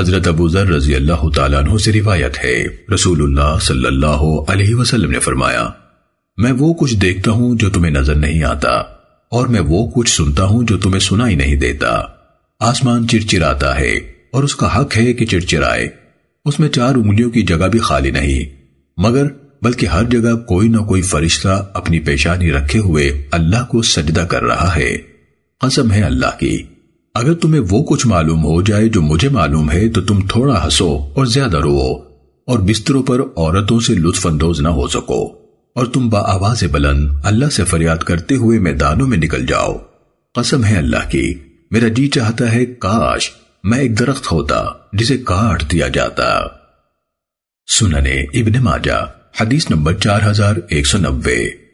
حضرت ابو ذر رضی اللہ تعالیٰ عنہ سے روایت ہے۔ رسول اللہ صلی اللہ علیہ وسلم نے فرمایا، میں وہ کچھ دیکھتا ہوں جو تمہیں نظر نہیں آتا، اور میں وہ کچھ سنتا ہوں جو تمہیں سنا ہی نہیں دیتا۔ آسمان چرچراتا ہے، اور اس کا حق ہے کہ چرچرائے اس میں چار انگلیوں کی جگہ بھی خالی نہیں۔ مگر بلکہ ہر جگہ کوئی نہ کوئی فرشتہ اپنی پیشانی رکھے ہوئے اللہ کو سجدہ کر رہا ہے۔ قسم ہے اللہ کی۔ اگر تمہیں وہ کچھ معلوم ہو جائے جو مجھے معلوم ہے، تو تم تھوڑا ہسو اور زیادہ رو اور بستروں پر عورتوں سے لطف اندوز نہ ہو سکو اور تم با آواز بلند اللہ سے فریاد کرتے ہوئے میدانوں میں نکل جاؤ۔ قسم ہے اللہ کی، میرا جی چاہتا ہے، کاش میں ایک درخت ہوتا جسے کاٹ دیا جاتا۔ سننے ابن ماجہ، حدیث نمبر چار ہزار ایک سو نبے